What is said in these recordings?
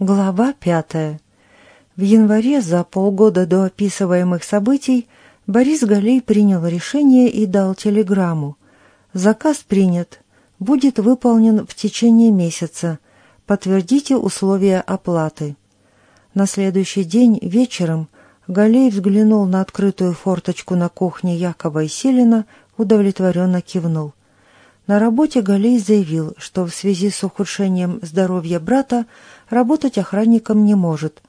Глава пятая. В январе, за полгода до описываемых событий, Борис Галей принял решение и дал телеграмму. Заказ принят. Будет выполнен в течение месяца. Подтвердите условия оплаты. На следующий день вечером Галей взглянул на открытую форточку на кухне Якова и Селина, удовлетворенно кивнул. На работе Галей заявил, что в связи с ухудшением здоровья брата работать охранником не может.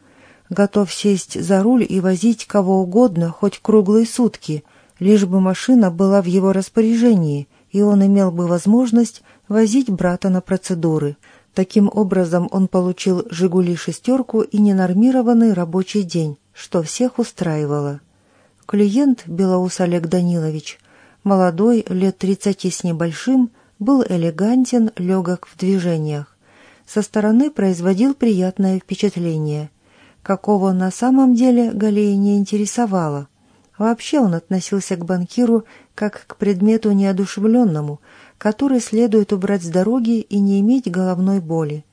Готов сесть за руль и возить кого угодно хоть круглые сутки, лишь бы машина была в его распоряжении, и он имел бы возможность возить брата на процедуры. Таким образом он получил «Жигули» шестерку и ненормированный рабочий день, что всех устраивало. Клиент, Белоус Олег Данилович, Молодой, лет тридцати с небольшим, был элегантен, легок в движениях. Со стороны производил приятное впечатление. Какого на самом деле Галея не интересовало. Вообще он относился к банкиру как к предмету неодушевленному, который следует убрать с дороги и не иметь головной боли.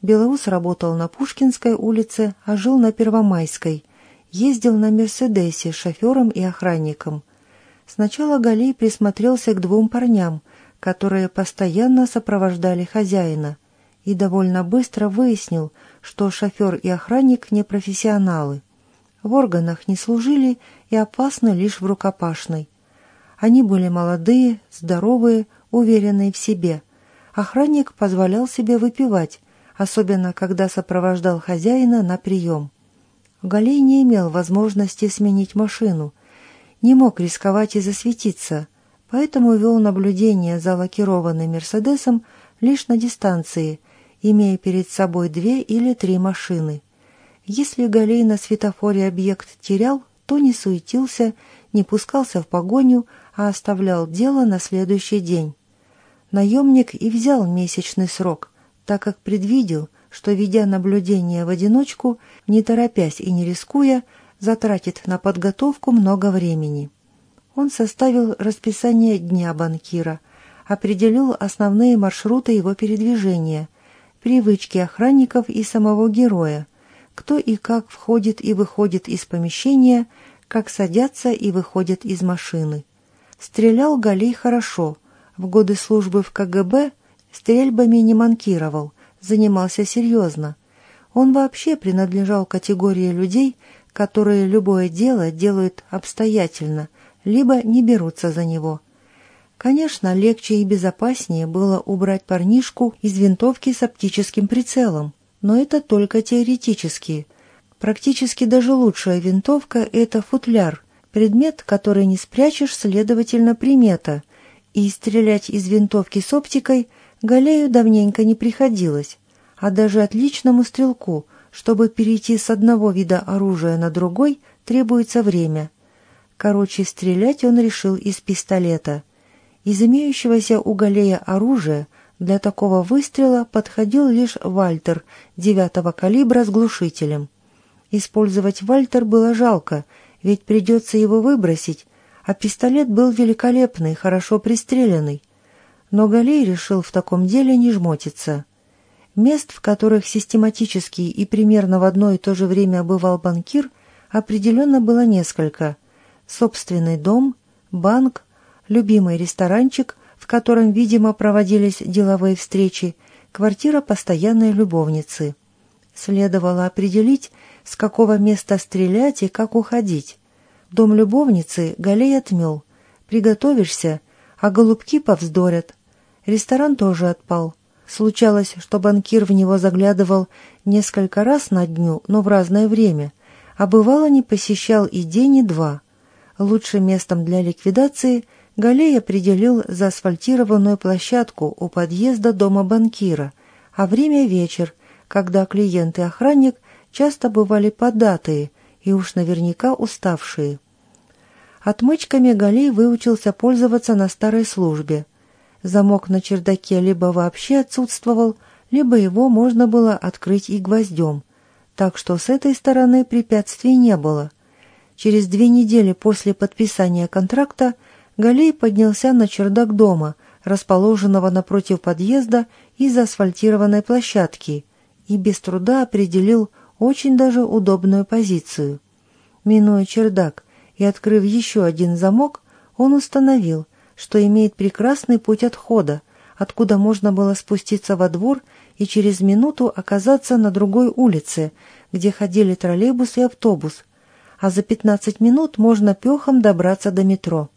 Белоус работал на Пушкинской улице, а жил на Первомайской. Ездил на «Мерседесе» шофером и охранником – Сначала Галей присмотрелся к двум парням, которые постоянно сопровождали хозяина, и довольно быстро выяснил, что шофер и охранник не профессионалы. В органах не служили и опасны лишь в рукопашной. Они были молодые, здоровые, уверенные в себе. Охранник позволял себе выпивать, особенно когда сопровождал хозяина на прием. Галей не имел возможности сменить машину – не мог рисковать и засветиться, поэтому вел наблюдение за лакированным «Мерседесом» лишь на дистанции, имея перед собой две или три машины. Если Галей на светофоре объект терял, то не суетился, не пускался в погоню, а оставлял дело на следующий день. Наемник и взял месячный срок, так как предвидел, что, ведя наблюдение в одиночку, не торопясь и не рискуя, затратит на подготовку много времени. Он составил расписание дня банкира, определил основные маршруты его передвижения, привычки охранников и самого героя, кто и как входит и выходит из помещения, как садятся и выходят из машины. Стрелял Галей хорошо, в годы службы в КГБ стрельбами не манкировал, занимался серьезно. Он вообще принадлежал категории людей, которые любое дело делают обстоятельно, либо не берутся за него. Конечно, легче и безопаснее было убрать парнишку из винтовки с оптическим прицелом, но это только теоретически. Практически даже лучшая винтовка – это футляр, предмет, который не спрячешь, следовательно, примета, и стрелять из винтовки с оптикой Галею давненько не приходилось, а даже отличному стрелку – чтобы перейти с одного вида оружия на другой, требуется время. Короче, стрелять он решил из пистолета. Из имеющегося у Галея оружия для такого выстрела подходил лишь Вальтер девятого калибра с глушителем. Использовать Вальтер было жалко, ведь придется его выбросить, а пистолет был великолепный, хорошо пристреленный. Но Галей решил в таком деле не жмотиться. Мест, в которых систематически и примерно в одно и то же время бывал банкир, определенно было несколько. Собственный дом, банк, любимый ресторанчик, в котором, видимо, проводились деловые встречи, квартира постоянной любовницы. Следовало определить, с какого места стрелять и как уходить. Дом любовницы Галей отмел. Приготовишься, а голубки повздорят. Ресторан тоже отпал. Случалось, что банкир в него заглядывал несколько раз на дню, но в разное время, а бывало не посещал и день, и два. Лучшим местом для ликвидации Галей определил заасфальтированную площадку у подъезда дома банкира, а время вечер, когда клиент и охранник часто бывали податые и уж наверняка уставшие. Отмычками Галей выучился пользоваться на старой службе. Замок на чердаке либо вообще отсутствовал, либо его можно было открыть и гвоздем, так что с этой стороны препятствий не было. Через две недели после подписания контракта Галей поднялся на чердак дома, расположенного напротив подъезда и заасфальтированной площадки, и без труда определил очень даже удобную позицию. Минуя чердак и открыв еще один замок, он установил, что имеет прекрасный путь отхода, откуда можно было спуститься во двор и через минуту оказаться на другой улице, где ходили троллейбус и автобус, а за 15 минут можно пехом добраться до метро.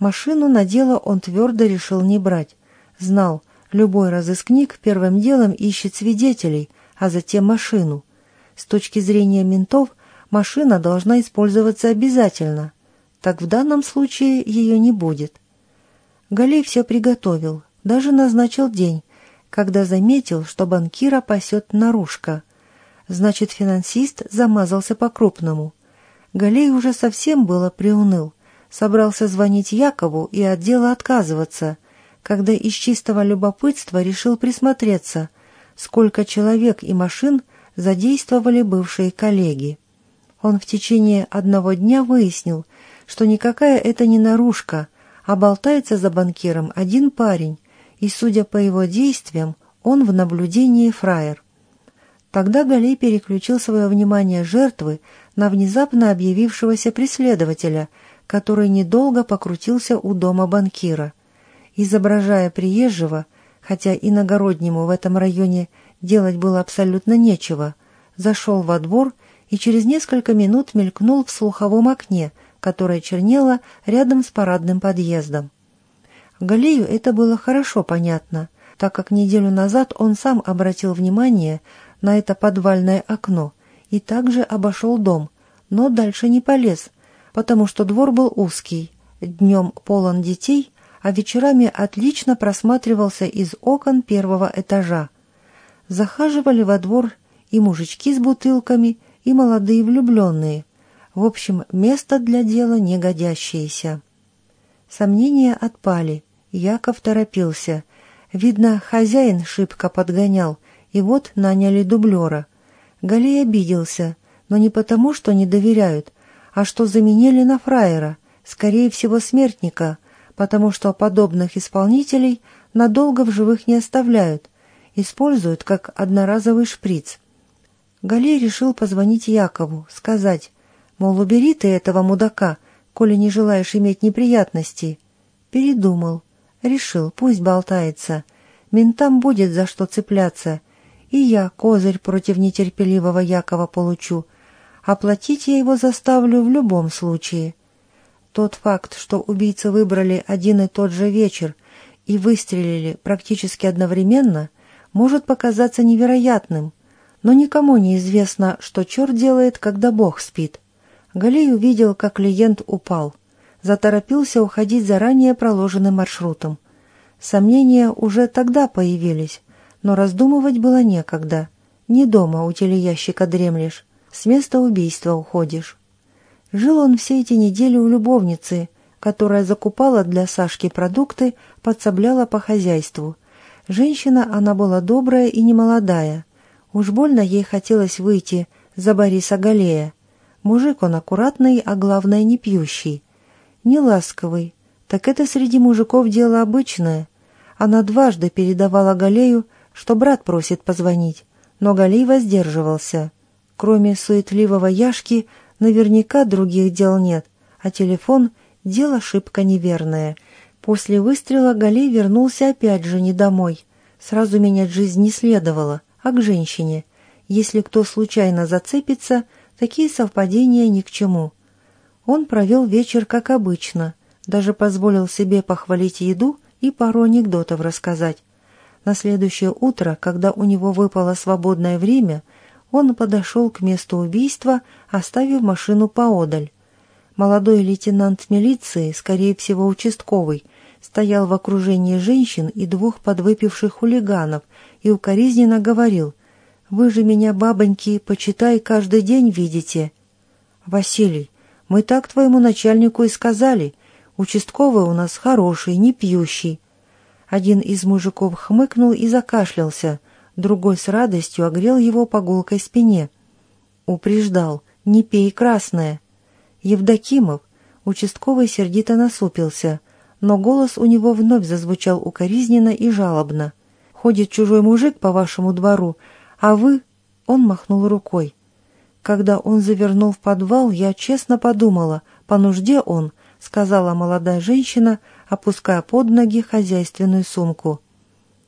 Машину на дело он твердо решил не брать. Знал, любой разыскник первым делом ищет свидетелей, а затем машину. С точки зрения ментов, машина должна использоваться обязательно. Так в данном случае ее не будет. Галей все приготовил, даже назначил день, когда заметил, что банкира пасет наружка. Значит, финансист замазался по-крупному. Галей уже совсем было приуныл. Собрался звонить Якову и от дела отказываться, когда из чистого любопытства решил присмотреться, сколько человек и машин задействовали бывшие коллеги. Он в течение одного дня выяснил, что никакая это не наружка, а болтается за банкиром один парень, и, судя по его действиям, он в наблюдении фраер. Тогда Галей переключил свое внимание жертвы на внезапно объявившегося преследователя, который недолго покрутился у дома банкира. Изображая приезжего, хотя иногороднему в этом районе делать было абсолютно нечего, зашел во двор и через несколько минут мелькнул в слуховом окне, которое чернело рядом с парадным подъездом. Галею это было хорошо понятно, так как неделю назад он сам обратил внимание на это подвальное окно и также обошел дом, но дальше не полез, потому что двор был узкий, днем полон детей, а вечерами отлично просматривался из окон первого этажа. Захаживали во двор и мужички с бутылками, и молодые влюбленные. В общем, место для дела негодящееся. Сомнения отпали. Яков торопился. Видно, хозяин шибко подгонял, и вот наняли дублера. Галей обиделся, но не потому, что не доверяют, а что заменили на фраера, скорее всего, смертника, потому что подобных исполнителей надолго в живых не оставляют, используют как одноразовый шприц. Галей решил позвонить Якову, сказать, мол, убери ты этого мудака, коли не желаешь иметь неприятностей. Передумал. Решил, пусть болтается. Ментам будет за что цепляться. И я козырь против нетерпеливого Якова получу. Оплатить я его заставлю в любом случае. Тот факт, что убийцы выбрали один и тот же вечер и выстрелили практически одновременно, может показаться невероятным, но никому не известно, что черт делает, когда Бог спит. Галей увидел, как клиент упал заторопился уходить заранее проложенным маршрутом. Сомнения уже тогда появились, но раздумывать было некогда. Не дома у телеящика дремлешь, с места убийства уходишь. Жил он все эти недели у любовницы, которая закупала для Сашки продукты, подсобляла по хозяйству. Женщина она была добрая и немолодая. Уж больно ей хотелось выйти за Бориса Галея. Мужик он аккуратный, а главное не пьющий неласковый. Так это среди мужиков дело обычное. Она дважды передавала Галею, что брат просит позвонить, но Галей воздерживался. Кроме суетливого Яшки, наверняка других дел нет, а телефон — дело шибко неверное. После выстрела Галей вернулся опять же не домой. Сразу менять жизнь не следовало, а к женщине. Если кто случайно зацепится, такие совпадения ни к чему. Он провел вечер как обычно, даже позволил себе похвалить еду и пару анекдотов рассказать. На следующее утро, когда у него выпало свободное время, он подошел к месту убийства, оставив машину поодаль. Молодой лейтенант милиции, скорее всего участковый, стоял в окружении женщин и двух подвыпивших хулиганов и укоризненно говорил «Вы же меня, бабоньки, почитай, каждый день видите». «Василий, мы так твоему начальнику и сказали. Участковый у нас хороший, не пьющий». Один из мужиков хмыкнул и закашлялся, другой с радостью огрел его по гулкой спине. Упреждал, не пей красное. Евдокимов, участковый сердито насупился, но голос у него вновь зазвучал укоризненно и жалобно. Ходит чужой мужик по вашему двору, А вы...» — он махнул рукой. Когда он завернул в подвал, я честно подумала, по нужде он, — сказала молодая женщина, опуская под ноги хозяйственную сумку.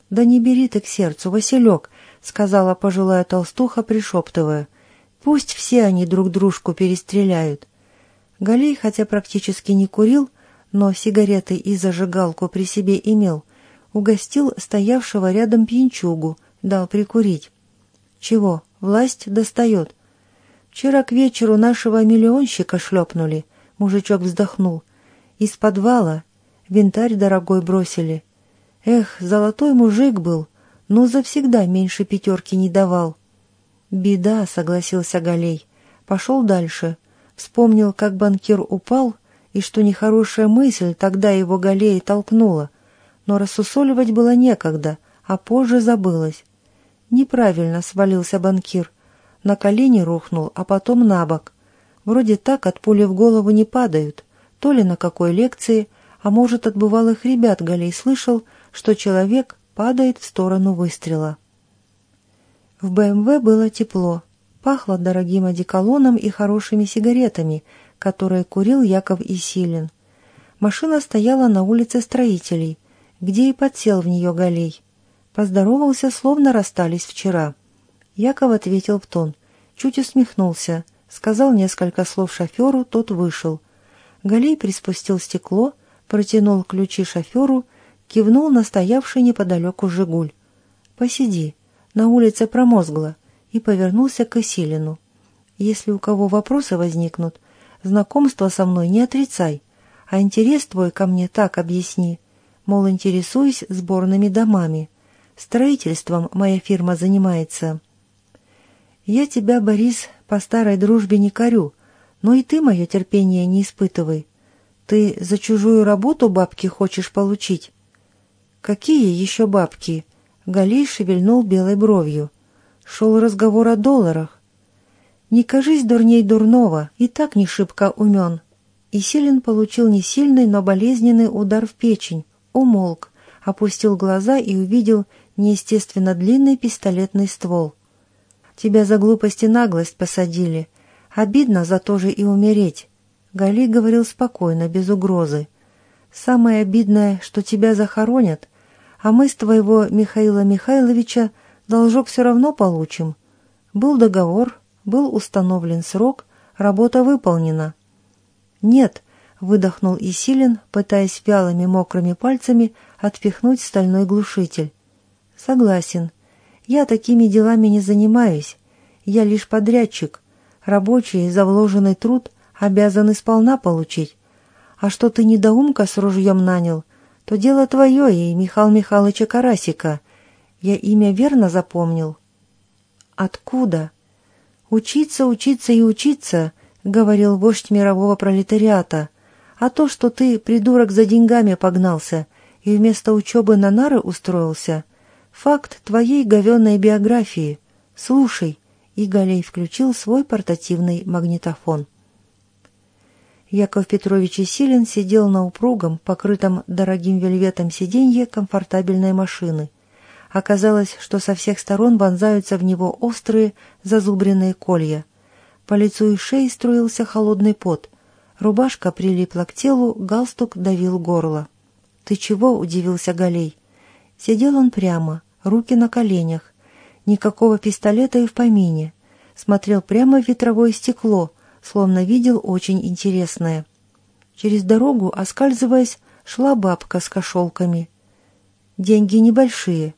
«Да не бери ты к сердцу, Василек», — сказала пожилая толстуха, пришептывая. «Пусть все они друг дружку перестреляют». Галей, хотя практически не курил, но сигареты и зажигалку при себе имел, угостил стоявшего рядом пьянчугу, дал прикурить. «Чего, власть достает?» «Вчера к вечеру нашего миллионщика шлепнули», — мужичок вздохнул. «Из подвала. Винтарь дорогой бросили. Эх, золотой мужик был, но завсегда меньше пятерки не давал. Беда, согласился Галей. Пошел дальше. Вспомнил, как банкир упал, и что нехорошая мысль тогда его Галей толкнула. Но рассусоливать было некогда, а позже забылось. Неправильно свалился банкир. На колени рухнул, а потом на бок. Вроде так от пули в голову не падают. То ли на какой лекции, а может, от бывалых ребят Галей слышал, что человек падает в сторону выстрела. В БМВ было тепло, пахло дорогим одеколоном и хорошими сигаретами, которые курил Яков Исилин. Машина стояла на улице строителей, где и подсел в нее Галей. Поздоровался, словно расстались вчера. Яков ответил в тон, чуть усмехнулся, сказал несколько слов шоферу, тот вышел. Галей приспустил стекло, протянул ключи шоферу кивнул на стоявший неподалеку «Жигуль». «Посиди, на улице промозгло», и повернулся к Исилину. «Если у кого вопросы возникнут, знакомство со мной не отрицай, а интерес твой ко мне так объясни, мол, интересуюсь сборными домами. Строительством моя фирма занимается». «Я тебя, Борис, по старой дружбе не корю, но и ты мое терпение не испытывай. Ты за чужую работу бабки хочешь получить?» «Какие еще бабки?» Галей шевельнул белой бровью. Шел разговор о долларах. «Не кажись дурней дурного, и так не шибко умен». И Силин получил не сильный, но болезненный удар в печень, умолк, опустил глаза и увидел неестественно длинный пистолетный ствол. «Тебя за глупость и наглость посадили. Обидно за то же и умереть». Гали говорил спокойно, без угрозы. «Самое обидное, что тебя захоронят, а мы с твоего Михаила Михайловича должок все равно получим. Был договор, был установлен срок, работа выполнена». «Нет», — выдохнул Исилин, пытаясь вялыми мокрыми пальцами отпихнуть стальной глушитель. «Согласен. Я такими делами не занимаюсь. Я лишь подрядчик. Рабочие за вложенный труд обязаны сполна получить. А что ты недоумка с ружьем нанял, то дело твое и Михаила Михайловича Карасика. Я имя верно запомнил?» «Откуда?» «Учиться, учиться и учиться», — говорил вождь мирового пролетариата. «А то, что ты, придурок, за деньгами погнался и вместо учебы на нары устроился, факт твоей говенной биографии. Слушай». И Галей включил свой портативный магнитофон. Яков Петрович Исилин сидел на упругом, покрытом дорогим вельветом сиденье комфортабельной машины. Оказалось, что со всех сторон вонзаются в него острые, зазубренные колья. По лицу и шее струился холодный пот. Рубашка прилипла к телу, галстук давил горло. «Ты чего?» — удивился Галей. Сидел он прямо, руки на коленях. Никакого пистолета и в помине. Смотрел прямо в ветровое стекло — словно видел очень интересное. Через дорогу, оскальзываясь, шла бабка с кошелками. Деньги небольшие.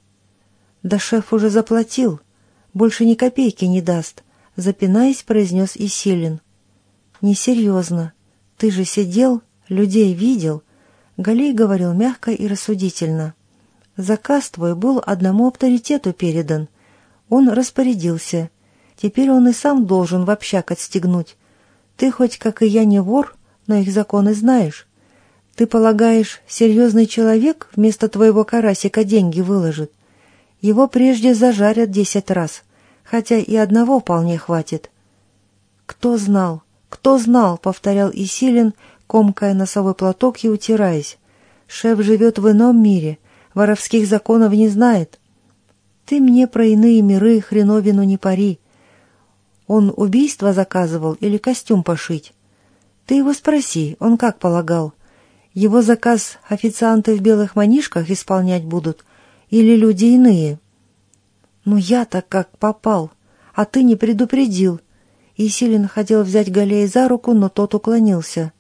Да шеф уже заплатил, больше ни копейки не даст, запинаясь, произнес Исилин. Несерьезно. Ты же сидел, людей видел. Галей говорил мягко и рассудительно. Заказ твой был одному авторитету передан. Он распорядился. Теперь он и сам должен в общак отстегнуть, ты хоть, как и я, не вор, но их законы знаешь. Ты полагаешь, серьезный человек вместо твоего карасика деньги выложит? Его прежде зажарят десять раз, хотя и одного вполне хватит. Кто знал, кто знал, повторял Исилин, комкая носовой платок и утираясь. Шеф живет в ином мире, воровских законов не знает. Ты мне про иные миры хреновину не пари. Он убийство заказывал или костюм пошить? Ты его спроси, он как полагал? Его заказ официанты в белых манишках исполнять будут или люди иные? Ну я-то как попал, а ты не предупредил. И Силин хотел взять Галея за руку, но тот уклонился.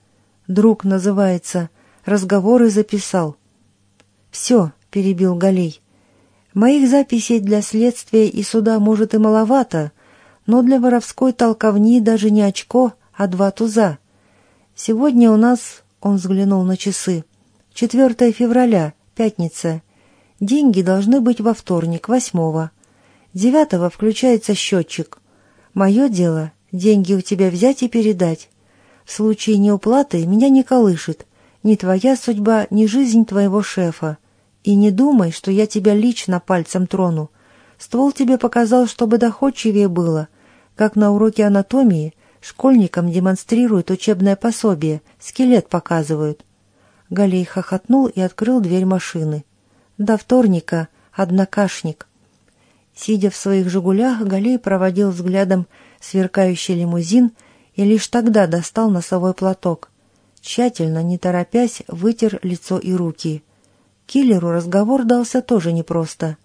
Друг называется, разговоры записал. «Все», — перебил Галей, — «моих записей для следствия и суда, может, и маловато, но для воровской толковни даже не очко, а два туза. Сегодня у нас, — он взглянул на часы, — 4 февраля, пятница. Деньги должны быть во вторник, восьмого. Девятого включается счетчик. Мое дело — деньги у тебя взять и передать. В случае неуплаты меня не колышет. Ни твоя судьба, ни жизнь твоего шефа. И не думай, что я тебя лично пальцем трону. Ствол тебе показал, чтобы доходчивее было. Как на уроке анатомии школьникам демонстрируют учебное пособие, скелет показывают. Галей хохотнул и открыл дверь машины. До вторника, однокашник. Сидя в своих «Жигулях», Галей проводил взглядом сверкающий лимузин и лишь тогда достал носовой платок. Тщательно, не торопясь, вытер лицо и руки. Киллеру разговор дался тоже непросто.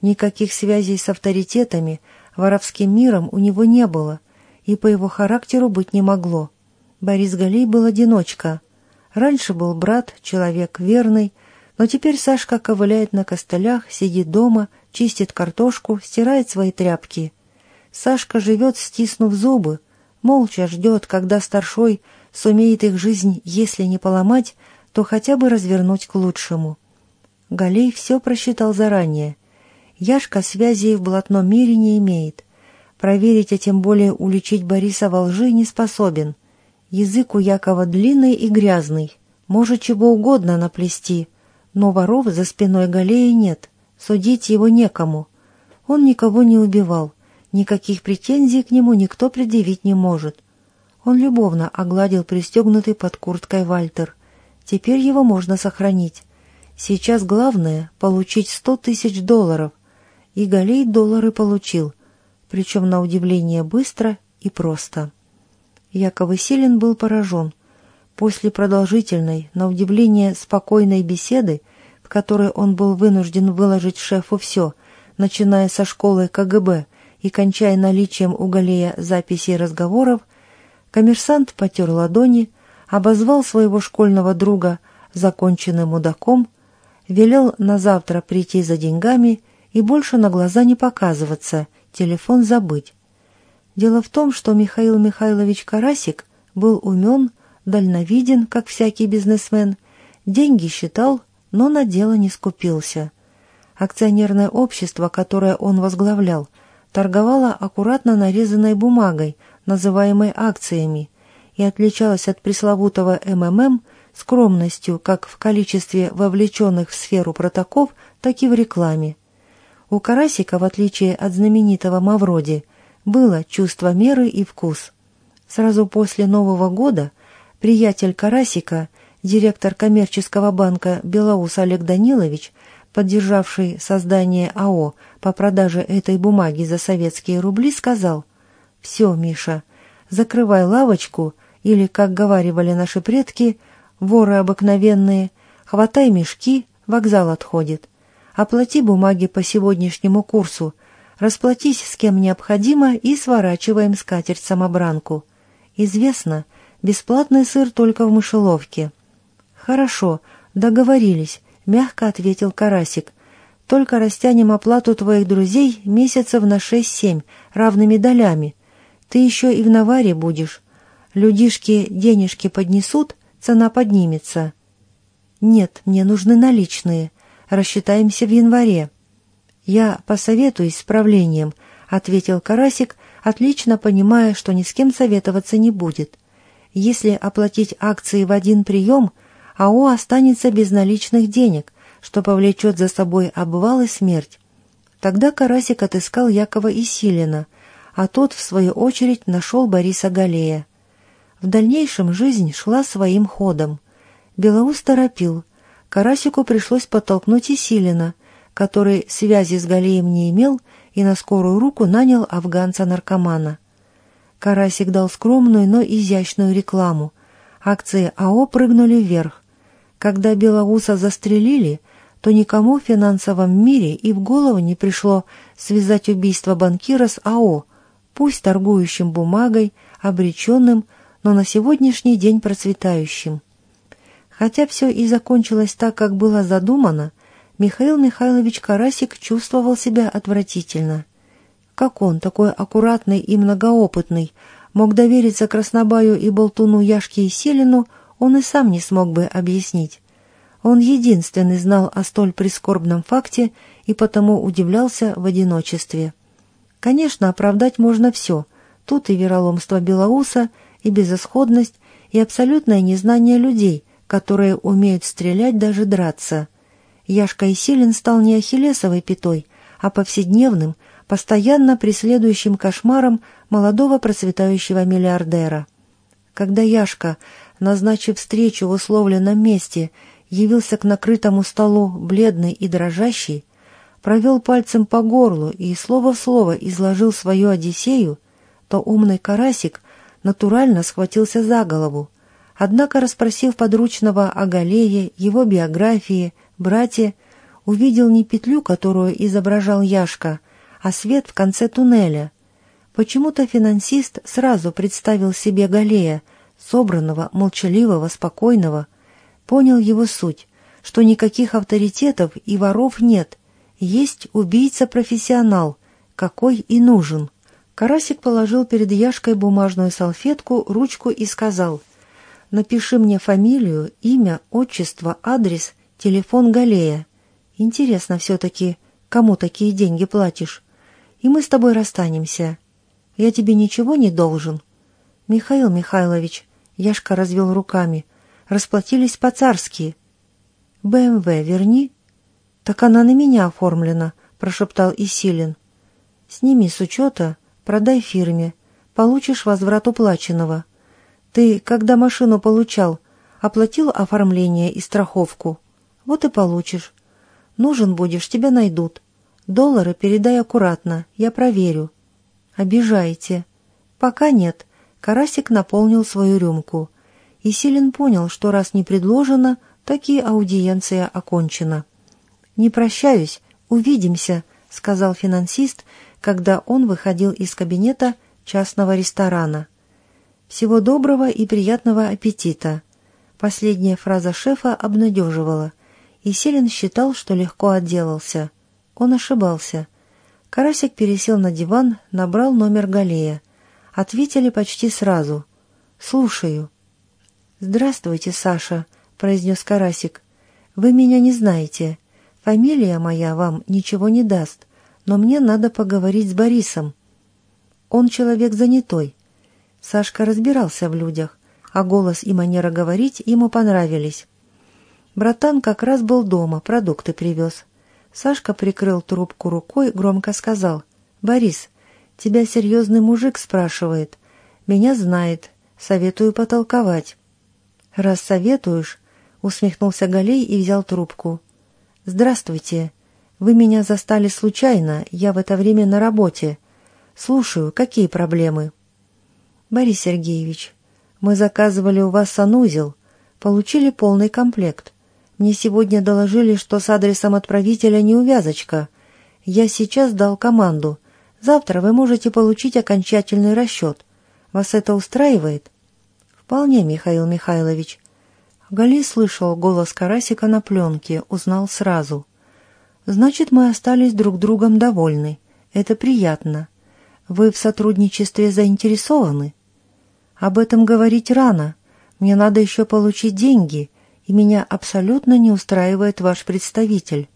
Никаких связей с авторитетами, воровским миром у него не было, и по его характеру быть не могло. Борис Галей был одиночка. Раньше был брат, человек верный, но теперь Сашка ковыляет на костылях, сидит дома, чистит картошку, стирает свои тряпки. Сашка живет, стиснув зубы, молча ждет, когда старшой сумеет их жизнь, если не поломать, то хотя бы развернуть к лучшему. Галей все просчитал заранее. Яшка связей в блатном мире не имеет. Проверить, а тем более уличить Бориса во лжи не способен. Язык у Якова длинный и грязный, может чего угодно наплести, но воров за спиной Галея нет, судить его некому. Он никого не убивал, никаких претензий к нему никто предъявить не может. Он любовно огладил пристегнутый под курткой Вальтер. Теперь его можно сохранить. Сейчас главное — получить сто тысяч долларов. И Галей доллары получил, причем на удивление быстро и просто. Яков Исилин был поражен. После продолжительной, на удивление спокойной беседы, в которой он был вынужден выложить шефу все, начиная со школы КГБ и кончая наличием у Галея записей разговоров, коммерсант потер ладони, обозвал своего школьного друга законченным мудаком, велел на завтра прийти за деньгами и больше на глаза не показываться, телефон забыть. Дело в том, что Михаил Михайлович Карасик был умен, дальновиден, как всякий бизнесмен, деньги считал, но на дело не скупился. Акционерное общество, которое он возглавлял, торговало аккуратно нарезанной бумагой, называемой акциями, и отличалось от пресловутого МММ скромностью как в количестве вовлеченных в сферу протоков, так и в рекламе. У Карасика, в отличие от знаменитого Мавроди, было чувство меры и вкус. Сразу после Нового года приятель Карасика, директор коммерческого банка Белоус Олег Данилович, поддержавший создание АО по продаже этой бумаги за советские рубли, сказал «Все, Миша, закрывай лавочку или, как говаривали наши предки, воры обыкновенные, хватай мешки, вокзал отходит. Оплати бумаги по сегодняшнему курсу, расплатись с кем необходимо и сворачиваем скатерть-самобранку. Известно, бесплатный сыр только в мышеловке. Хорошо, договорились, мягко ответил Карасик. Только растянем оплату твоих друзей месяцев на шесть-семь, равными долями. Ты еще и в наваре будешь. Людишки денежки поднесут, цена поднимется. Нет, мне нужны наличные рассчитаемся в январе». «Я посоветуюсь с правлением», — ответил Карасик, отлично понимая, что ни с кем советоваться не будет. «Если оплатить акции в один прием, АО останется без наличных денег, что повлечет за собой обвал и смерть». Тогда Карасик отыскал Якова Исилина, а тот, в свою очередь, нашел Бориса Галея. В дальнейшем жизнь шла своим ходом. Белоус торопил — Карасику пришлось подтолкнуть и который связи с Галеем не имел и на скорую руку нанял афганца-наркомана. Карасик дал скромную, но изящную рекламу. Акции АО прыгнули вверх. Когда Белоуса застрелили, то никому в финансовом мире и в голову не пришло связать убийство банкира с АО, пусть торгующим бумагой, обреченным, но на сегодняшний день процветающим. Хотя все и закончилось так, как было задумано, Михаил Михайлович Карасик чувствовал себя отвратительно. Как он, такой аккуратный и многоопытный, мог довериться Краснобаю и болтуну Яшке и Селину, он и сам не смог бы объяснить. Он единственный знал о столь прискорбном факте и потому удивлялся в одиночестве. Конечно, оправдать можно все. Тут и вероломство Белоуса, и безысходность, и абсолютное незнание людей, которые умеют стрелять, даже драться. Яшка Исилин стал не ахиллесовой пятой, а повседневным, постоянно преследующим кошмаром молодого процветающего миллиардера. Когда Яшка, назначив встречу в условленном месте, явился к накрытому столу бледный и дрожащий, провел пальцем по горлу и слово в слово изложил свою Одиссею, то умный карасик натурально схватился за голову. Однако, расспросив подручного о Галее, его биографии, брате, увидел не петлю, которую изображал Яшка, а свет в конце туннеля. Почему-то финансист сразу представил себе Галея, собранного, молчаливого, спокойного, понял его суть, что никаких авторитетов и воров нет, есть убийца-профессионал, какой и нужен. Карасик положил перед Яшкой бумажную салфетку, ручку и сказал «Напиши мне фамилию, имя, отчество, адрес, телефон Галея. Интересно все-таки, кому такие деньги платишь? И мы с тобой расстанемся. Я тебе ничего не должен». «Михаил Михайлович», — Яшка развел руками, — «расплатились по-царски». «БМВ верни», «Так она на меня оформлена», — прошептал Исилин. «Сними с учета, продай фирме, получишь возврат уплаченного. Ты, когда машину получал, оплатил оформление и страховку? Вот и получишь. Нужен будешь, тебя найдут. Доллары передай аккуратно, я проверю». «Обижаете». «Пока нет». Карасик наполнил свою рюмку. Исилин понял, что раз не предложено, так и аудиенция окончена. «Не прощаюсь, увидимся», — сказал финансист, когда он выходил из кабинета частного ресторана. «Всего доброго и приятного аппетита». Последняя фраза шефа обнадеживала, и Селин считал, что легко отделался. Он ошибался. Карасик пересел на диван, набрал номер Галея. Ответили почти сразу. «Слушаю». «Здравствуйте, Саша», — произнес Карасик. «Вы меня не знаете. Фамилия моя вам ничего не даст, но мне надо поговорить с Борисом. Он человек занятой. Сашка разбирался в людях, а голос и манера говорить ему понравились. Братан как раз был дома, продукты привез. Сашка прикрыл трубку рукой, громко сказал. «Борис, тебя серьезный мужик спрашивает. Меня знает. Советую потолковать». «Раз советуешь», — усмехнулся Галей и взял трубку. «Здравствуйте. Вы меня застали случайно, я в это время на работе. Слушаю, какие проблемы?» «Борис Сергеевич, мы заказывали у вас санузел, получили полный комплект. Мне сегодня доложили, что с адресом отправителя неувязочка. Я сейчас дал команду. Завтра вы можете получить окончательный расчет. Вас это устраивает?» «Вполне, Михаил Михайлович. Гали слышал голос Карасика на пленке, узнал сразу. «Значит, мы остались друг другом довольны. Это приятно. Вы в сотрудничестве заинтересованы?» «Об этом говорить рано. Мне надо еще получить деньги, и меня абсолютно не устраивает ваш представитель».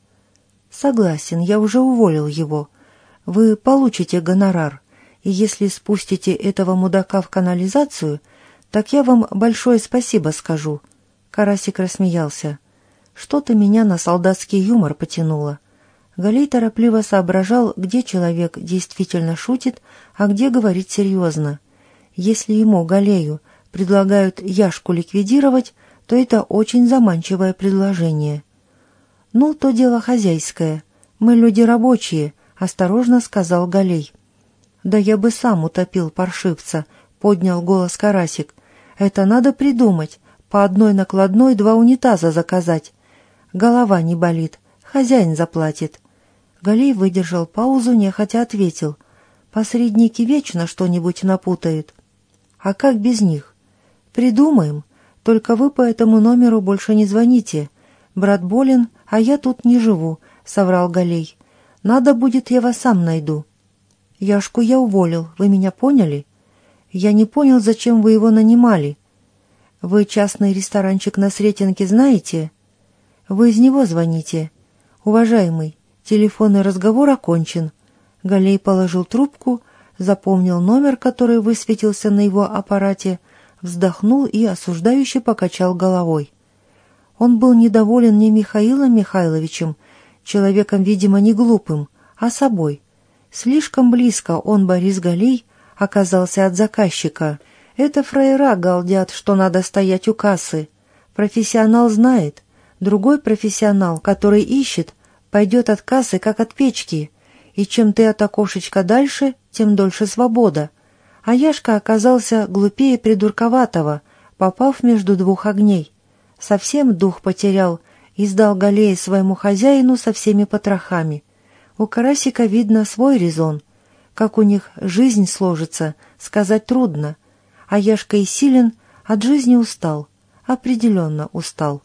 «Согласен, я уже уволил его. Вы получите гонорар, и если спустите этого мудака в канализацию, так я вам большое спасибо скажу», Карасик рассмеялся. Что-то меня на солдатский юмор потянуло. Галей торопливо соображал, где человек действительно шутит, а где говорит серьезно. Если ему, Галею, предлагают Яшку ликвидировать, то это очень заманчивое предложение. Ну, то дело хозяйское. «Мы люди рабочие», — осторожно сказал Галей. «Да я бы сам утопил паршивца», — поднял голос Карасик. «Это надо придумать. По одной накладной два унитаза заказать. Голова не болит. Хозяин заплатит». Галей выдержал паузу, нехотя ответил. «Посредники вечно что-нибудь напутают». «А как без них?» «Придумаем. Только вы по этому номеру больше не звоните. Брат болен, а я тут не живу», — соврал Галей. «Надо будет, я вас сам найду». «Яшку я уволил, вы меня поняли?» «Я не понял, зачем вы его нанимали». «Вы частный ресторанчик на Сретенке знаете?» «Вы из него звоните?» «Уважаемый, телефонный разговор окончен». Галей положил трубку, запомнил номер, который высветился на его аппарате, вздохнул и осуждающе покачал головой. Он был недоволен не Михаилом Михайловичем, человеком, видимо, не глупым, а собой. Слишком близко он, Борис Галей, оказался от заказчика. Это фраера галдят, что надо стоять у кассы. Профессионал знает. Другой профессионал, который ищет, пойдет от кассы, как от печки. И чем ты от окошечка дальше, тем дольше свобода. А Яшка оказался глупее придурковатого, попав между двух огней. Совсем дух потерял и сдал Галея своему хозяину со всеми потрохами. У Карасика видно свой резон. Как у них жизнь сложится, сказать трудно. А Яшка и Силен от жизни устал, определенно устал.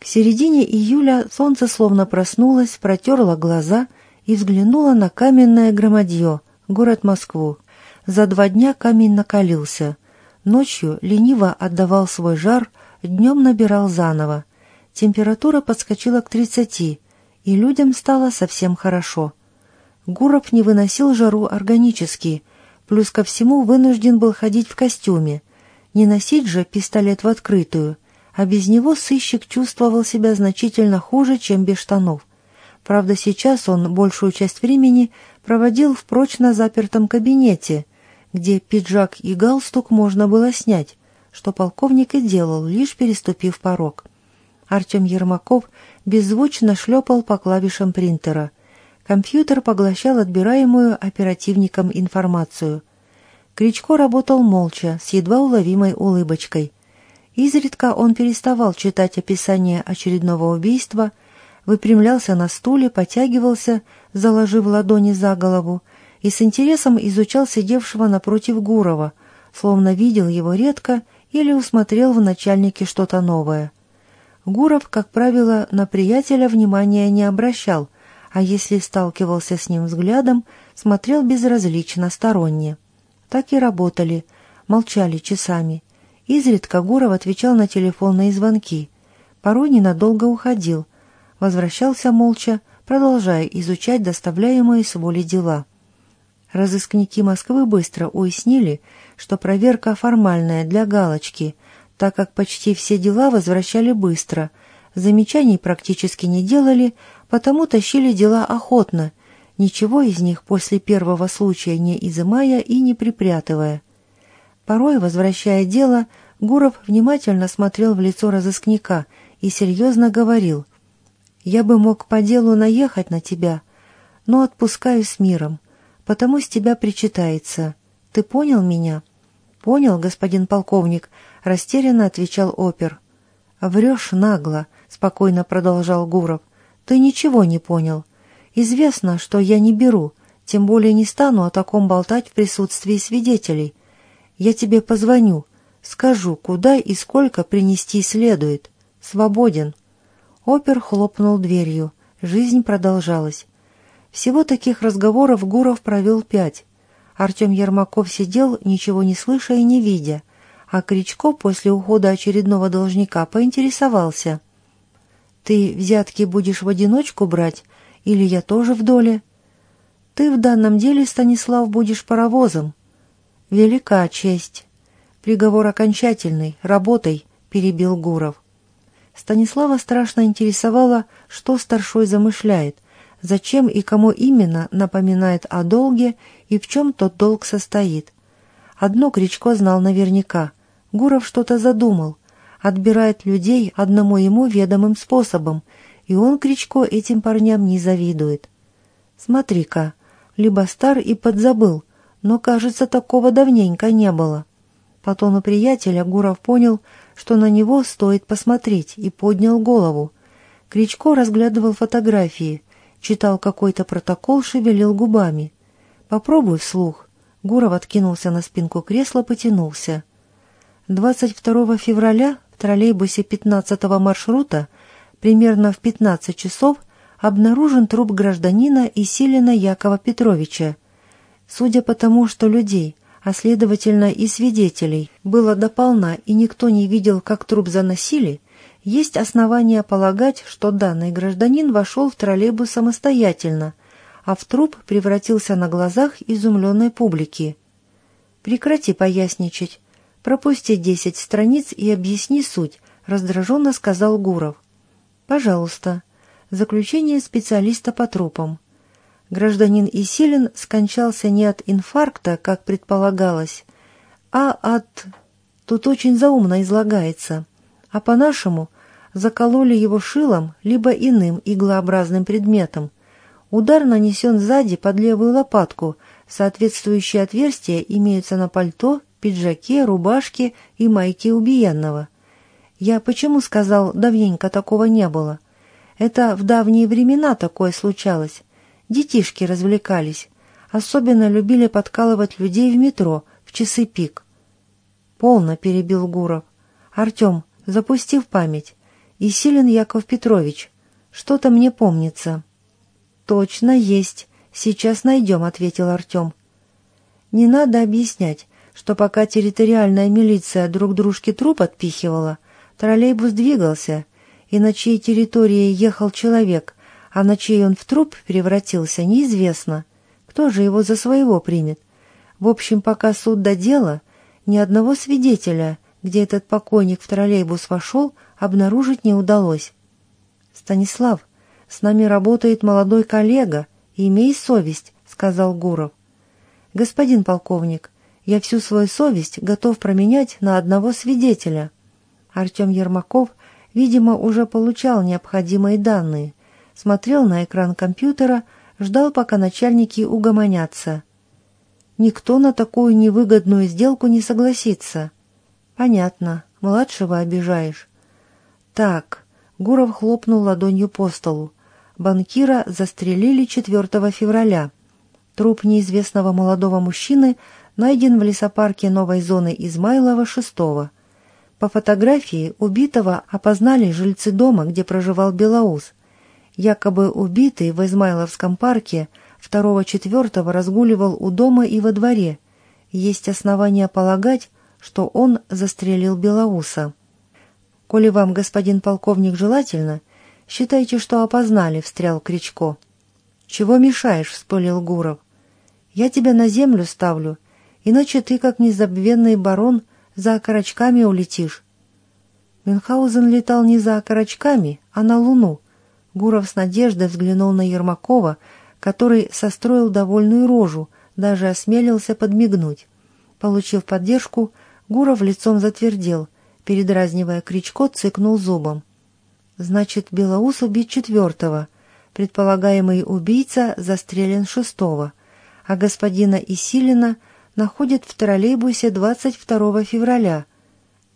К середине июля солнце словно проснулось, протерло глаза и взглянуло на каменное громадье, город Москву. За два дня камень накалился. Ночью лениво отдавал свой жар, днем набирал заново. Температура подскочила к тридцати, и людям стало совсем хорошо. Гуров не выносил жару органически, плюс ко всему вынужден был ходить в костюме. Не носить же пистолет в открытую, а без него сыщик чувствовал себя значительно хуже, чем без штанов. Правда, сейчас он большую часть времени проводил в прочно запертом кабинете, где пиджак и галстук можно было снять, что полковник и делал, лишь переступив порог. Артем Ермаков беззвучно шлепал по клавишам принтера. Компьютер поглощал отбираемую оперативником информацию. Кричко работал молча, с едва уловимой улыбочкой. Изредка он переставал читать описание очередного убийства, выпрямлялся на стуле, потягивался, заложив ладони за голову, и с интересом изучал сидевшего напротив Гурова, словно видел его редко или усмотрел в начальнике что-то новое. Гуров, как правило, на приятеля внимания не обращал, а если сталкивался с ним взглядом, смотрел безразлично, сторонне. Так и работали, молчали часами. Изредка Гуров отвечал на телефонные звонки. Порой ненадолго уходил, возвращался молча, продолжая изучать доставляемые с воли дела. Разыскники Москвы быстро уяснили, что проверка формальная для галочки, так как почти все дела возвращали быстро, замечаний практически не делали, потому тащили дела охотно, ничего из них после первого случая не изымая и не припрятывая. Порой, возвращая дело, Гуров внимательно смотрел в лицо разыскника и серьезно говорил «Я бы мог по делу наехать на тебя, но отпускаю с миром потому с тебя причитается. Ты понял меня?» «Понял, господин полковник», — растерянно отвечал опер. «Врешь нагло», — спокойно продолжал Гуров. «Ты ничего не понял. Известно, что я не беру, тем более не стану о таком болтать в присутствии свидетелей. Я тебе позвоню, скажу, куда и сколько принести следует. Свободен». Опер хлопнул дверью. Жизнь продолжалась. Всего таких разговоров Гуров провел пять. Артем Ермаков сидел, ничего не слыша и не видя, а Кричко после ухода очередного должника поинтересовался. «Ты взятки будешь в одиночку брать, или я тоже в доле?» «Ты в данном деле, Станислав, будешь паровозом». «Велика честь». «Приговор окончательный, работай», — перебил Гуров. Станислава страшно интересовало, что старшой замышляет — зачем и кому именно напоминает о долге и в чем тот долг состоит. Одно Кричко знал наверняка. Гуров что-то задумал, отбирает людей одному ему ведомым способом, и он, Кричко, этим парням не завидует. Смотри-ка, либо стар и подзабыл, но, кажется, такого давненько не было. По тону приятеля Гуров понял, что на него стоит посмотреть, и поднял голову. Кричко разглядывал фотографии, читал какой-то протокол, шевелил губами. «Попробуй вслух». Гуров откинулся на спинку кресла, потянулся. 22 февраля в троллейбусе 15 маршрута примерно в 15 часов обнаружен труп гражданина Исилина Якова Петровича. Судя по тому, что людей, а следовательно и свидетелей, было дополна и никто не видел, как труп заносили, есть основания полагать, что данный гражданин вошел в троллейбус самостоятельно, а в труп превратился на глазах изумленной публики. «Прекрати поясничать. Пропусти десять страниц и объясни суть», — раздраженно сказал Гуров. «Пожалуйста. Заключение специалиста по трупам. Гражданин Исилин скончался не от инфаркта, как предполагалось, а от... Тут очень заумно излагается. А по-нашему закололи его шилом либо иным иглообразным предметом. Удар нанесен сзади под левую лопатку, соответствующие отверстия имеются на пальто, пиджаке, рубашке и майке убиенного. Я почему сказал, давненько такого не было? Это в давние времена такое случалось. Детишки развлекались. Особенно любили подкалывать людей в метро в часы пик. Полно перебил Гуров. Артем, запусти в память. Исилин Яков Петрович. Что-то мне помнится. Точно есть. Сейчас найдем, ответил Артем. Не надо объяснять, что пока территориальная милиция друг дружке труп отпихивала, троллейбус двигался, и на чьей территории ехал человек, а на чей он в труп превратился, неизвестно. Кто же его за своего примет? В общем, пока суд до дела, ни одного свидетеля, где этот покойник в троллейбус вошел, обнаружить не удалось. «Станислав, с нами работает молодой коллега, имей совесть», — сказал Гуров. «Господин полковник, я всю свою совесть готов променять на одного свидетеля». Артем Ермаков, видимо, уже получал необходимые данные смотрел на экран компьютера, ждал, пока начальники угомонятся. Никто на такую невыгодную сделку не согласится. Понятно, младшего обижаешь. Так, Гуров хлопнул ладонью по столу. Банкира застрелили 4 февраля. Труп неизвестного молодого мужчины найден в лесопарке новой зоны Измайлова 6 -го. По фотографии убитого опознали жильцы дома, где проживал Белоус якобы убитый в Измайловском парке 2-4 разгуливал у дома и во дворе. Есть основания полагать, что он застрелил Белоуса. «Коли вам, господин полковник, желательно, считайте, что опознали», — встрял Кричко. «Чего мешаешь?» — вспылил Гуров. «Я тебя на землю ставлю, иначе ты, как незабвенный барон, за окорочками улетишь». Мюнхгаузен летал не за окорочками, а на Луну — Гуров с надеждой взглянул на Ермакова, который состроил довольную рожу, даже осмелился подмигнуть. Получив поддержку, Гуров лицом затвердел, передразнивая Кричко, цыкнул зубом. «Значит, Белоус убит четвертого, предполагаемый убийца застрелен шестого, а господина Исилина находят в троллейбусе 22 февраля.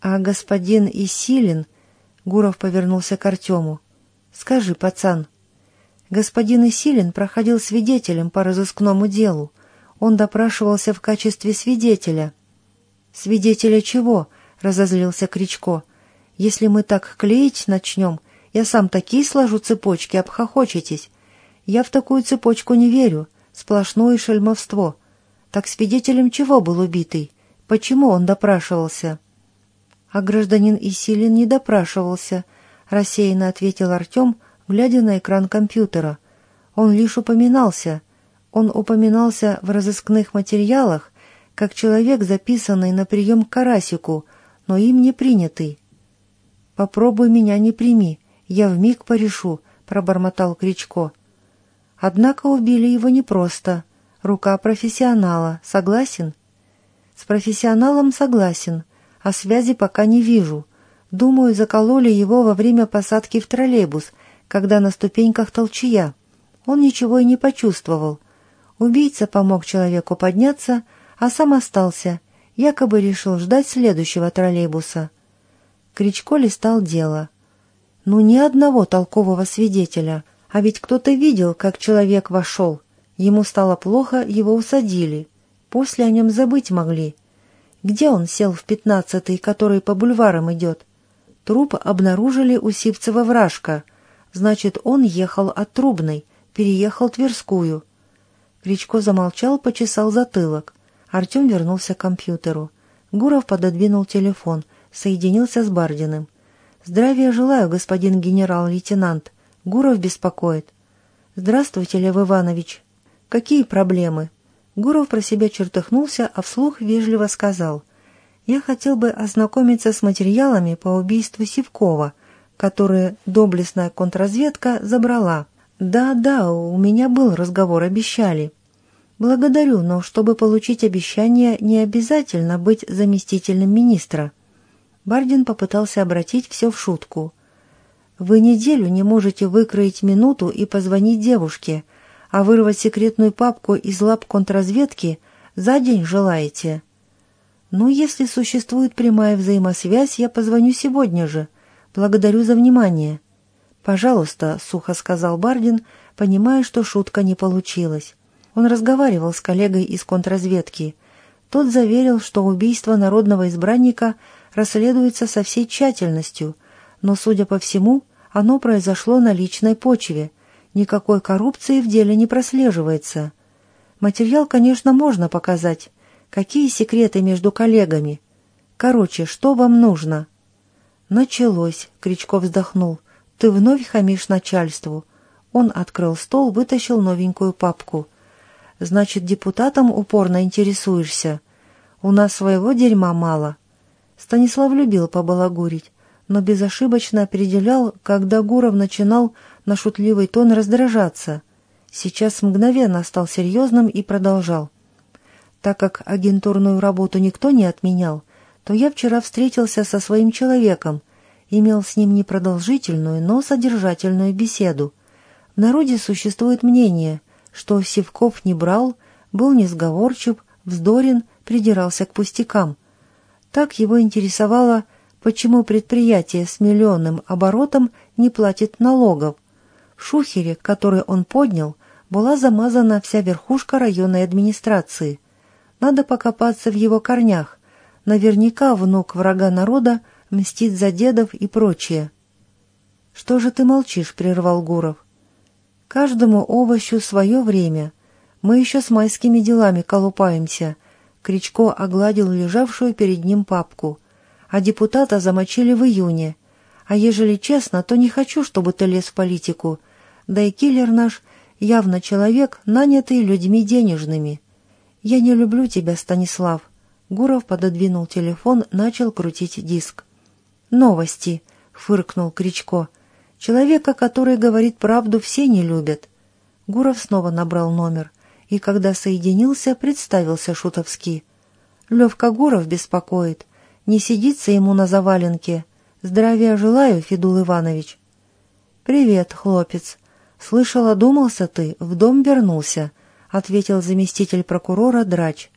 А господин Исилин...» Гуров повернулся к Артему. «Скажи, пацан». Господин Исилин проходил свидетелем по разыскному делу. Он допрашивался в качестве свидетеля. «Свидетеля чего?» — разозлился Кричко. «Если мы так клеить начнем, я сам такие сложу цепочки, обхохочетесь. Я в такую цепочку не верю. Сплошное шельмовство. Так свидетелем чего был убитый? Почему он допрашивался?» А гражданин Исилин не допрашивался —— рассеянно ответил Артем, глядя на экран компьютера. «Он лишь упоминался. Он упоминался в разыскных материалах, как человек, записанный на прием к Карасику, но им не принятый». «Попробуй меня не прими, я вмиг порешу», — пробормотал Кричко. Однако убили его непросто. Рука профессионала. Согласен? С профессионалом согласен, а связи пока не вижу. Думаю, закололи его во время посадки в троллейбус, когда на ступеньках толчья. Он ничего и не почувствовал. Убийца помог человеку подняться, а сам остался, якобы решил ждать следующего троллейбуса. Кричко листал дело. Ну, ни одного толкового свидетеля, а ведь кто-то видел, как человек вошел. Ему стало плохо, его усадили. После о нем забыть могли. Где он сел в пятнадцатый, который по бульварам идет? Труп обнаружили у Сивцева вражка. Значит, он ехал от Трубной, переехал Тверскую. Кричко замолчал, почесал затылок. Артем вернулся к компьютеру. Гуров пододвинул телефон, соединился с Бардиным. «Здравия желаю, господин генерал-лейтенант. Гуров беспокоит». «Здравствуйте, Лев Иванович. Какие проблемы?» Гуров про себя чертыхнулся, а вслух вежливо сказал. «Я хотел бы ознакомиться с материалами по убийству Сивкова, которые доблестная контрразведка забрала. Да-да, у меня был разговор, обещали». «Благодарю, но чтобы получить обещание, не обязательно быть заместителем министра». Бардин попытался обратить все в шутку. «Вы неделю не можете выкроить минуту и позвонить девушке, а вырвать секретную папку из лап контрразведки за день желаете?» «Ну, если существует прямая взаимосвязь, я позвоню сегодня же. Благодарю за внимание». «Пожалуйста», — сухо сказал Бардин, понимая, что шутка не получилась. Он разговаривал с коллегой из контрразведки. Тот заверил, что убийство народного избранника расследуется со всей тщательностью, но, судя по всему, оно произошло на личной почве. Никакой коррупции в деле не прослеживается. Материал, конечно, можно показать. Какие секреты между коллегами? Короче, что вам нужно?» «Началось», — Кричков вздохнул. «Ты вновь хамишь начальству». Он открыл стол, вытащил новенькую папку — Значит, депутатом упорно интересуешься. У нас своего дерьма мало. Станислав любил побалагурить, но безошибочно определял, когда Гуров начинал на шутливый тон раздражаться. Сейчас мгновенно стал серьезным и продолжал. Так как агентурную работу никто не отменял, то я вчера встретился со своим человеком, имел с ним непродолжительную, но содержательную беседу. В народе существует мнение, что Севков не брал, был несговорчив, вздорен, придирался к пустякам. Так его интересовало, почему предприятие с миллионным оборотом не платит налогов. В шухере, который он поднял, была замазана вся верхушка районной администрации. Надо покопаться в его корнях. Наверняка внук врага народа мстит за дедов и прочее. «Что же ты молчишь?» — прервал Гуров. Каждому овощу свое время. Мы еще с майскими делами колупаемся. Кричко огладил лежавшую перед ним папку. А депутата замочили в июне. А ежели честно, то не хочу, чтобы ты лез в политику. Да и киллер наш явно человек, нанятый людьми денежными. Я не люблю тебя, Станислав. Гуров пододвинул телефон, начал крутить диск. «Новости», — фыркнул Кричко. Человека, который говорит правду, все не любят. Гуров снова набрал номер и, когда соединился, представился шутовски. Левка Гуров беспокоит. Не сидится ему на заваленке. Здравия желаю, Федул Иванович. «Привет, хлопец. Слышала, думался ты, в дом вернулся», — ответил заместитель прокурора Драч.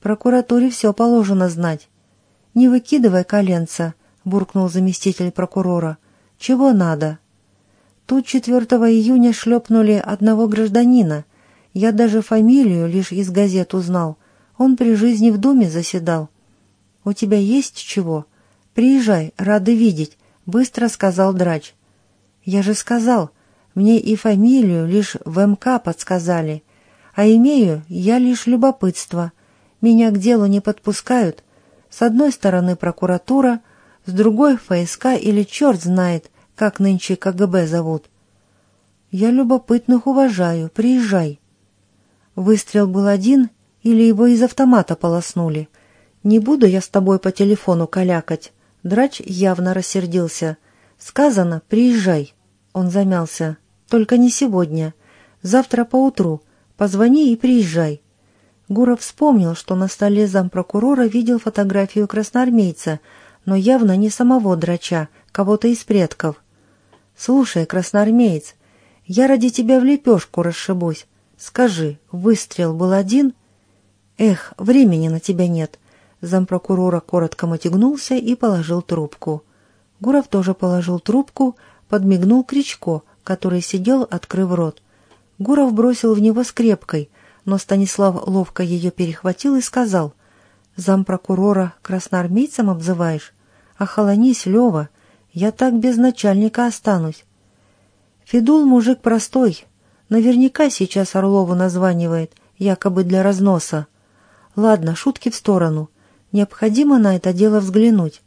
«Прокуратуре все положено знать». «Не выкидывай коленца», — буркнул заместитель прокурора. Чего надо? Тут 4 июня шлепнули одного гражданина. Я даже фамилию лишь из газет узнал. Он при жизни в доме заседал. «У тебя есть чего? Приезжай, рады видеть», — быстро сказал драч. «Я же сказал, мне и фамилию лишь в МК подсказали, а имею я лишь любопытство. Меня к делу не подпускают. С одной стороны прокуратура — с другой ФСК или черт знает, как нынче КГБ зовут. Я любопытных уважаю, приезжай. Выстрел был один или его из автомата полоснули. Не буду я с тобой по телефону калякать. Драч явно рассердился. Сказано, приезжай. Он замялся. Только не сегодня. Завтра поутру. Позвони и приезжай. Гуров вспомнил, что на столе зампрокурора видел фотографию красноармейца — но явно не самого драча, кого-то из предков. «Слушай, красноармеец, Я ради тебя в лепешку расшибусь. Скажи, выстрел был один? Эх, времени на тебя нет. Зампрокурора коротко мотягнулся и положил трубку. Гуров тоже положил трубку, подмигнул Кричко, который сидел, открыв рот. Гуров бросил в него скрепкой, но Станислав ловко ее перехватил и сказал, «Зампрокурора красноармейцем обзываешь? Охолонись, Лева, я так без начальника останусь». Федул мужик простой, наверняка сейчас Орлову названивает, якобы для разноса. Ладно, шутки в сторону. Необходимо на это дело взглянуть.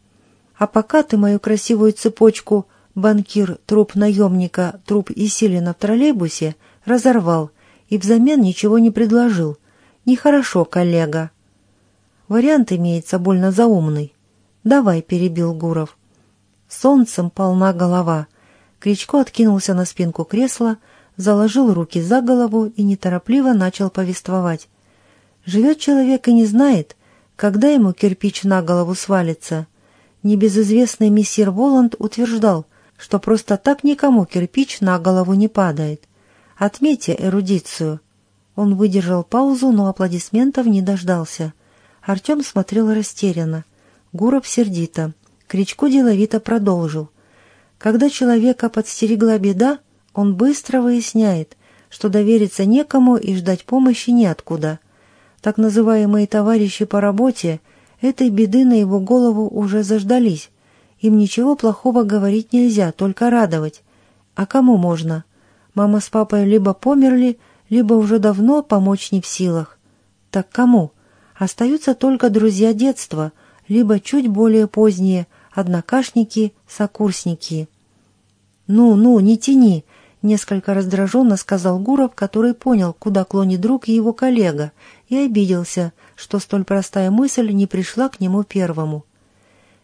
А пока ты мою красивую цепочку банкир, труп наемника, труп Исилина в троллейбусе разорвал и взамен ничего не предложил. Нехорошо, коллега. Вариант имеется больно заумный. Давай, перебил Гуров. Солнцем полна голова. Кричко откинулся на спинку кресла, заложил руки за голову и неторопливо начал повествовать. Живет человек и не знает, когда ему кирпич на голову свалится? Небезызвестный мессир Воланд утверждал, что просто так никому кирпич на голову не падает. Отметьте эрудицию. Он выдержал паузу, но аплодисментов не дождался. Артем смотрел растерянно. Гуров сердито. Кричко деловито продолжил. Когда человека подстерегла беда, он быстро выясняет, что довериться некому и ждать помощи неоткуда — так называемые товарищи по работе этой беды на его голову уже заждались. Им ничего плохого говорить нельзя, только радовать. А кому можно? Мама с папой либо померли, либо уже давно помочь не в силах. Так кому? Остаются только друзья детства, либо чуть более поздние, однокашники, сокурсники. «Ну, ну, не тяни!» Несколько раздраженно сказал Гуров, который понял, куда клонит друг и его коллега, и обиделся, что столь простая мысль не пришла к нему первому.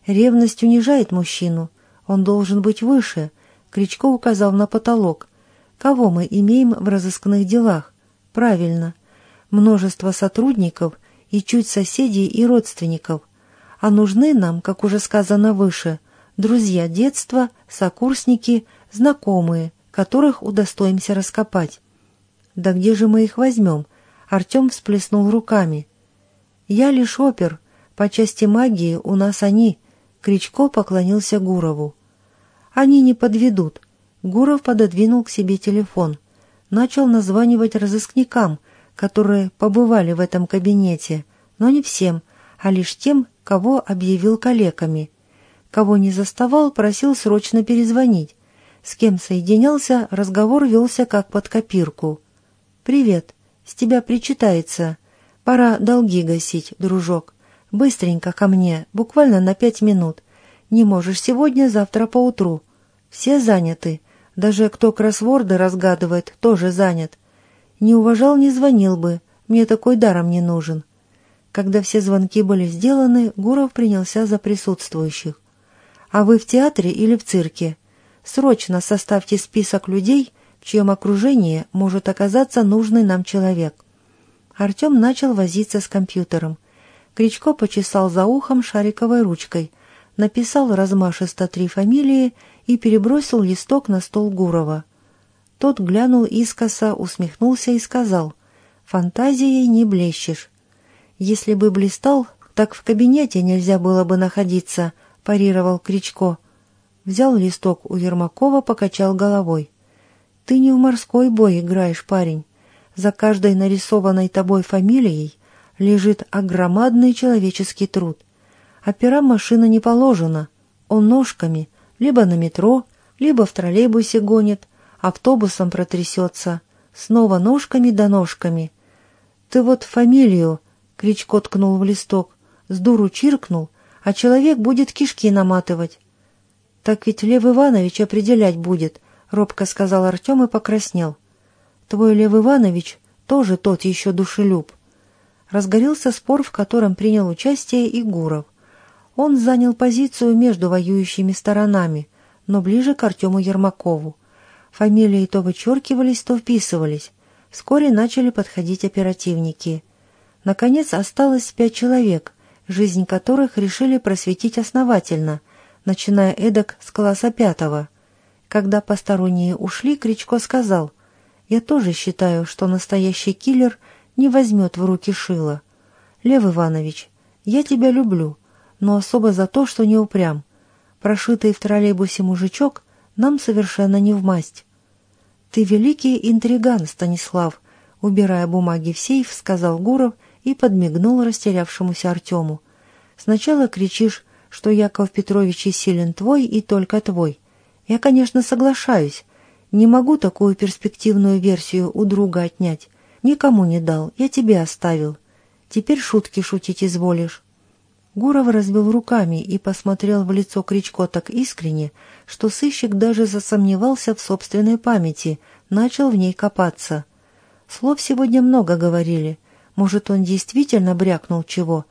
Ревность унижает мужчину. Он должен быть выше. Кричко указал на потолок. Кого мы имеем в разыскных делах? Правильно. Множество сотрудников и чуть соседей и родственников. А нужны нам, как уже сказано выше, друзья детства, сокурсники, знакомые – которых удостоимся раскопать. Да где же мы их возьмем? Артем всплеснул руками. Я лишь опер, по части магии у нас они. Кричко поклонился Гурову. Они не подведут. Гуров пододвинул к себе телефон. Начал названивать разыскникам, которые побывали в этом кабинете, но не всем, а лишь тем, кого объявил калеками. Кого не заставал, просил срочно перезвонить. С кем соединялся, разговор велся как под копирку. «Привет. С тебя причитается. Пора долги гасить, дружок. Быстренько ко мне, буквально на пять минут. Не можешь сегодня, завтра поутру. Все заняты. Даже кто кроссворды разгадывает, тоже занят. Не уважал, не звонил бы. Мне такой даром не нужен». Когда все звонки были сделаны, Гуров принялся за присутствующих. «А вы в театре или в цирке?» Срочно составьте список людей, в чьем окружении может оказаться нужный нам человек. Артем начал возиться с компьютером. Кричко почесал за ухом шариковой ручкой, написал размашисто три фамилии и перебросил листок на стол Гурова. Тот глянул искоса, усмехнулся и сказал, «Фантазией не блещешь. Если бы блистал, так в кабинете нельзя было бы находиться», — парировал Кричко. Взял листок у Ермакова, покачал головой. «Ты не в морской бой играешь, парень. За каждой нарисованной тобой фамилией лежит огромадный человеческий труд. Операм машина не положена. Он ножками, либо на метро, либо в троллейбусе гонит, автобусом протрясется, снова ножками да ножками. Ты вот фамилию, — Кричко ткнул в листок, — с дуру чиркнул, а человек будет кишки наматывать. «Так ведь Лев Иванович определять будет», — робко сказал Артем и покраснел. «Твой Лев Иванович тоже тот еще душелюб». Разгорелся спор, в котором принял участие и Гуров. Он занял позицию между воюющими сторонами, но ближе к Артему Ермакову. Фамилии то вычеркивались, то вписывались. Вскоре начали подходить оперативники. Наконец осталось пять человек, жизнь которых решили просветить основательно — начиная эдак с класса пятого. Когда посторонние ушли, Кричко сказал, «Я тоже считаю, что настоящий киллер не возьмет в руки шило. Лев Иванович, я тебя люблю, но особо за то, что не упрям. Прошитый в троллейбусе мужичок нам совершенно не в масть». «Ты великий интриган, Станислав», — убирая бумаги в сейф, сказал Гуров и подмигнул растерявшемуся Артему. «Сначала кричишь, что Яков Петрович и силен твой и только твой. Я, конечно, соглашаюсь. Не могу такую перспективную версию у друга отнять. Никому не дал, я тебе оставил. Теперь шутки шутить изволишь». Гуров развел руками и посмотрел в лицо Кричко так искренне, что сыщик даже засомневался в собственной памяти, начал в ней копаться. Слов сегодня много говорили. Может, он действительно брякнул чего.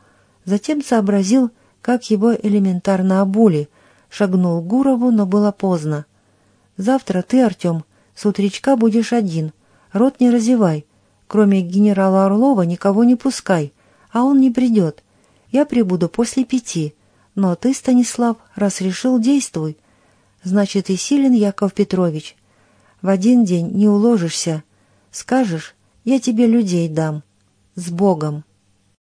Затем сообразил, как его элементарно обули. Шагнул к Гурову, но было поздно. «Завтра ты, Артем, с утречка будешь один. Рот не разевай. Кроме генерала Орлова никого не пускай, а он не придет. Я прибуду после пяти. Но ты, Станислав, раз решил, действуй. Значит, и силен Яков Петрович. В один день не уложишься. Скажешь, я тебе людей дам. С Богом!»